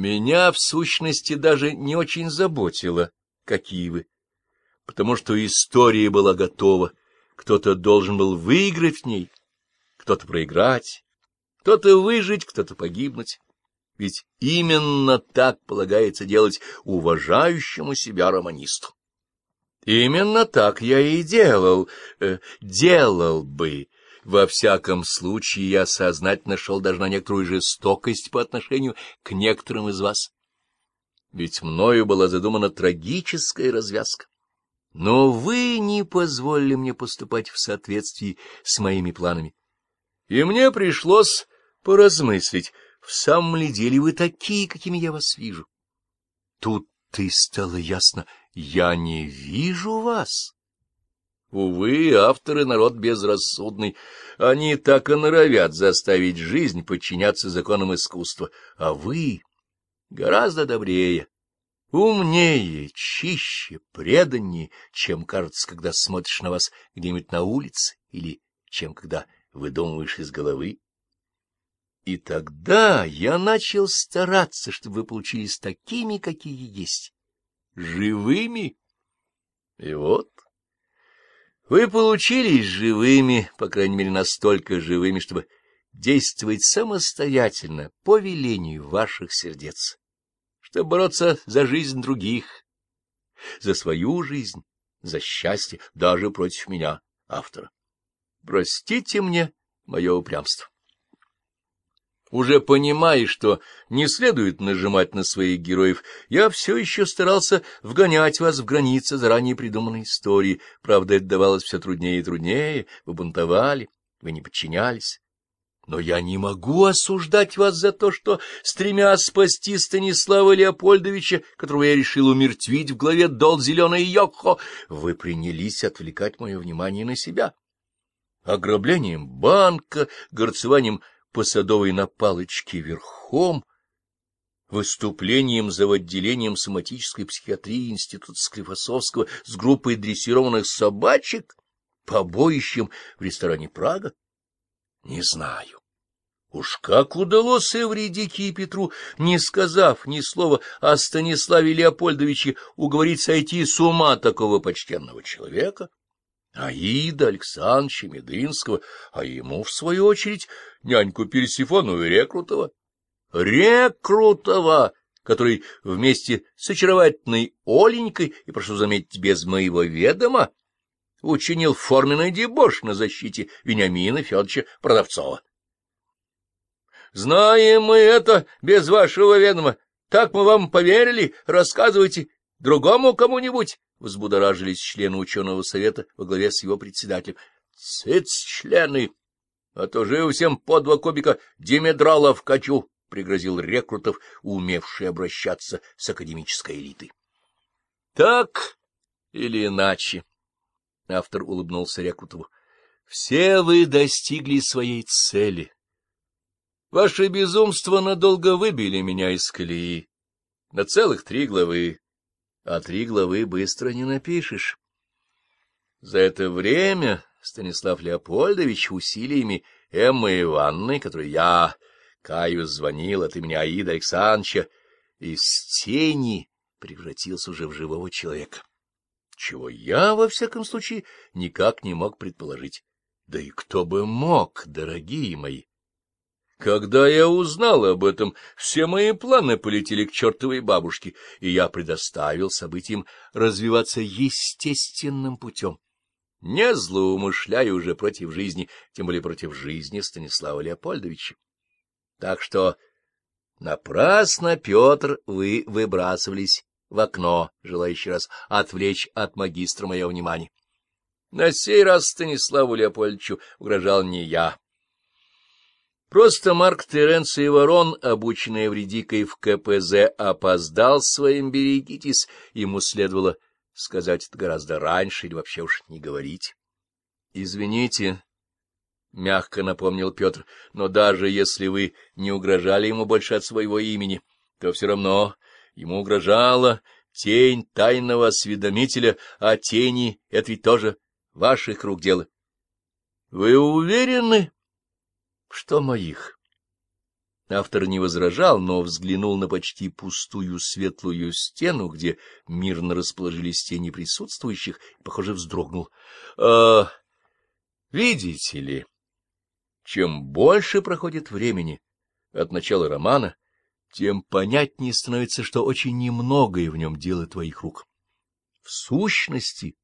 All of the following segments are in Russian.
Меня, в сущности, даже не очень заботило, какие вы, потому что история была готова, кто-то должен был выиграть в ней, кто-то проиграть, кто-то выжить, кто-то погибнуть. Ведь именно так полагается делать уважающему себя романисту. Именно так я и делал, э, делал бы. Во всяком случае, я сознательно шел даже на некоторую жестокость по отношению к некоторым из вас. Ведь мною была задумана трагическая развязка. Но вы не позволили мне поступать в соответствии с моими планами. И мне пришлось поразмыслить, в самом ли деле вы такие, какими я вас вижу. Тут ты стало ясно, я не вижу вас. Увы, авторы — народ безрассудный. Они так и норовят заставить жизнь подчиняться законам искусства. А вы гораздо добрее, умнее, чище, преданнее, чем кажется, когда смотришь на вас где-нибудь на улице или чем когда выдумываешь из головы. И тогда я начал стараться, чтобы вы получились такими, какие есть, живыми. И вот вы получились живыми, по крайней мере, настолько живыми, чтобы действовать самостоятельно по велению ваших сердец, чтобы бороться за жизнь других, за свою жизнь, за счастье, даже против меня, автора. Простите мне мое упрямство. Уже понимая, что не следует нажимать на своих героев, я все еще старался вгонять вас в границы заранее придуманной истории. Правда, это давалось все труднее и труднее, вы бунтовали, вы не подчинялись. Но я не могу осуждать вас за то, что, стремясь спасти Станислава Леопольдовича, которого я решил умертвить в главе «Дол зеленый Йокхо», вы принялись отвлекать мое внимание на себя. Ограблением банка, горцеванием по Садовой на палочке верхом, выступлением за отделением соматической психиатрии Института Склифосовского с группой дрессированных собачек, побоищем в ресторане «Прага»? Не знаю. Уж как удалось Эвредике и Петру, не сказав ни слова о Станиславе Леопольдовиче, уговорить сойти с ума такого почтенного человека? Аида Александровича Медынского, а ему, в свою очередь, няньку Персифону Рекрутова. Рекрутова, который вместе с очаровательной Оленькой, и, прошу заметить, без моего ведома, учинил форменный дебош на защите Вениамина Федоровича Продавцова. Знаем мы это без вашего ведома. Так мы вам поверили. Рассказывайте другому кому-нибудь взбудоражились члены ученого совета во главе с его председателем. — Цыц, члены! А то живо всем по два кубика димедрала вкачу! — пригрозил Рекрутов, умевший обращаться с академической элитой. — Так или иначе, — автор улыбнулся Рекрутову, — все вы достигли своей цели. Ваше безумство надолго выбили меня из колеи. На целых три главы а три главы быстро не напишешь. За это время Станислав Леопольдович усилиями Эммы Ивановны, которой я, Каю, звонил от имени Аида Александровича, из тени превратился уже в живого человека. Чего я, во всяком случае, никак не мог предположить. Да и кто бы мог, дорогие мои! Когда я узнал об этом, все мои планы полетели к чертовой бабушке, и я предоставил событиям развиваться естественным путем. Не злоумышляю уже против жизни, тем более против жизни Станислава Леопольдовича. Так что напрасно, Петр, вы выбрасывались в окно, желая еще раз отвлечь от магистра мое внимание. На сей раз Станиславу Леопольдовичу угрожал не я. Просто Марк Теренций Ворон, обученный Эвредикой в КПЗ, опоздал своим «берегитесь», ему следовало сказать это гораздо раньше или вообще уж не говорить. — Извините, — мягко напомнил Петр, — но даже если вы не угрожали ему больше от своего имени, то все равно ему угрожала тень тайного осведомителя, а тени — это ведь тоже ваших рук дело. — Вы уверены? — что моих? Автор не возражал, но взглянул на почти пустую светлую стену, где мирно расположились тени присутствующих, и, похоже, вздрогнул. «А, — Видите ли, чем больше проходит времени от начала романа, тем понятнее становится, что очень немногое в нем дело твоих рук. В сущности,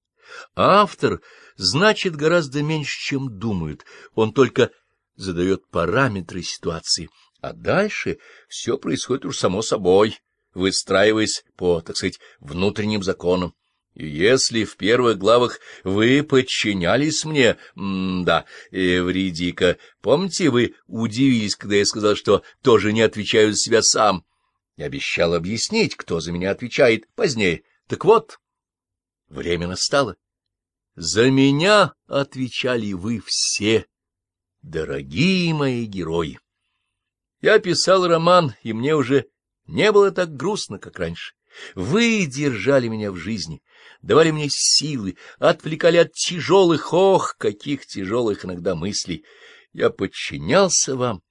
автор значит гораздо меньше, чем думают, он только задает параметры ситуации — а дальше все происходит уж само собой, выстраиваясь по, так сказать, внутренним законам. И если в первых главах вы подчинялись мне, да, Эвридика, помните, вы удивились, когда я сказал, что тоже не отвечаю за себя сам? Я обещал объяснить, кто за меня отвечает позднее. Так вот, время настало. За меня отвечали вы все, дорогие мои герои. Я писал роман, и мне уже не было так грустно, как раньше. Вы держали меня в жизни, давали мне силы, отвлекали от тяжелых, ох, каких тяжелых иногда мыслей. Я подчинялся вам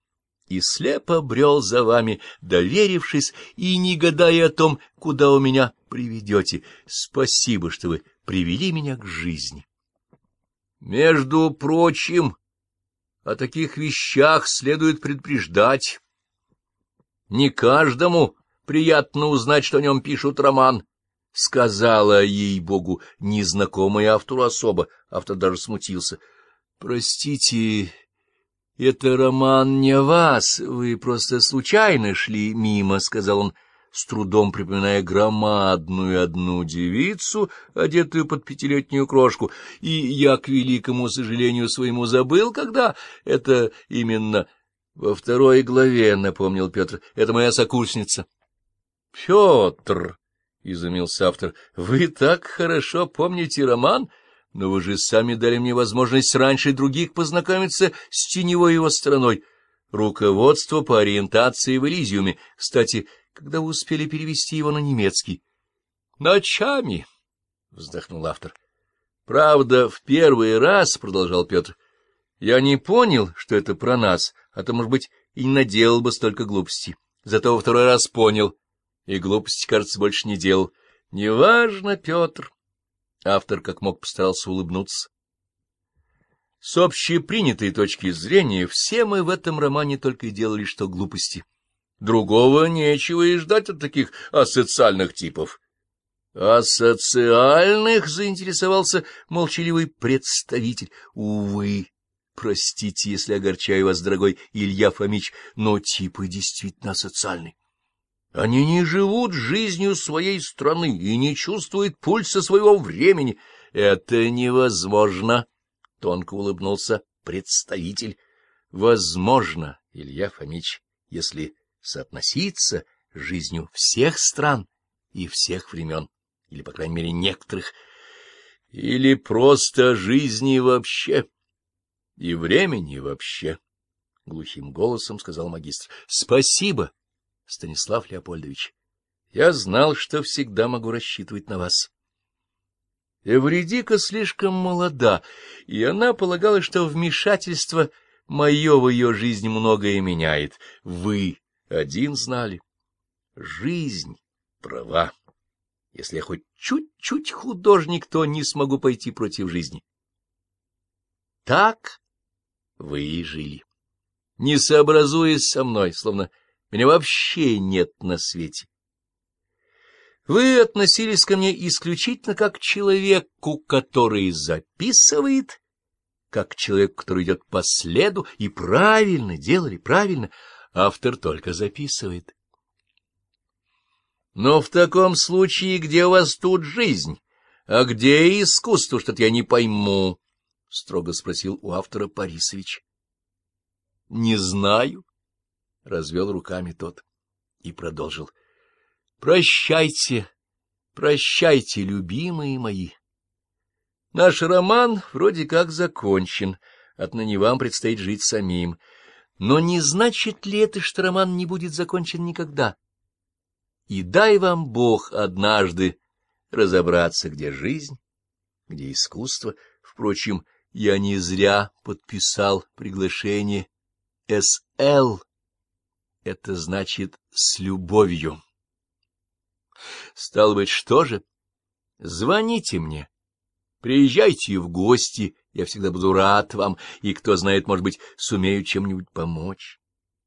и слепо брел за вами, доверившись и не гадая о том, куда у меня приведете. Спасибо, что вы привели меня к жизни. Между прочим, о таких вещах следует предупреждать. Не каждому приятно узнать, что о нем пишут роман, — сказала ей-богу незнакомая автору особо. Автор даже смутился. — Простите, это роман не вас, вы просто случайно шли мимо, — сказал он, с трудом припоминая громадную одну девицу, одетую под пятилетнюю крошку, и я, к великому сожалению своему, забыл, когда это именно во второй главе, — напомнил Петр, — это моя сокурсница. — Петр, — изумился автор, — вы так хорошо помните роман, но вы же сами дали мне возможность раньше других познакомиться с теневой его стороной. Руководство по ориентации в Элизиуме. Кстати, когда вы успели перевести его на немецкий? — Ночами, — вздохнул автор. — Правда, в первый раз, — продолжал Петр, — я не понял, что это про нас, — а то, может быть, и не наделал бы столько глупостей. Зато во второй раз понял, и глупости, кажется, больше не делал. Неважно, Петр. Автор как мог постарался улыбнуться. С общепринятой точки зрения, все мы в этом романе только и делали, что глупости. Другого нечего и ждать от таких асоциальных типов. «Асоциальных?» — заинтересовался молчаливый представитель. «Увы, Простите, если огорчаю вас, дорогой Илья Фомич, но типы действительно социальны. Они не живут жизнью своей страны и не чувствуют пульса своего времени. Это невозможно, — тонко улыбнулся представитель. Возможно, Илья Фомич, если соотноситься с жизнью всех стран и всех времен, или, по крайней мере, некоторых, или просто жизни вообще. — И времени вообще, — глухим голосом сказал магистр. — Спасибо, Станислав Леопольдович. Я знал, что всегда могу рассчитывать на вас. Эвредика слишком молода, и она полагала, что вмешательство мое в ее жизнь многое меняет. Вы один знали. Жизнь права. Если я хоть чуть-чуть художник, то не смогу пойти против жизни. Так вы и жили. Не сообразуясь со мной, словно меня вообще нет на свете. Вы относились ко мне исключительно как к человеку, который записывает, как к человеку, который идет по следу, и правильно делали, правильно, автор только записывает. Но в таком случае где у вас тут жизнь, а где искусство, что-то я не пойму. — строго спросил у автора Парисович. — Не знаю, — развел руками тот и продолжил. — Прощайте, прощайте, любимые мои. Наш роман вроде как закончен, отныне вам предстоит жить самим. Но не значит ли это, что роман не будет закончен никогда? И дай вам Бог однажды разобраться, где жизнь, где искусство. Впрочем, я не зря подписал приглашение СЛ. это значит с любовью. Стало быть, что же? Звоните мне, приезжайте в гости, я всегда буду рад вам, и, кто знает, может быть, сумею чем-нибудь помочь.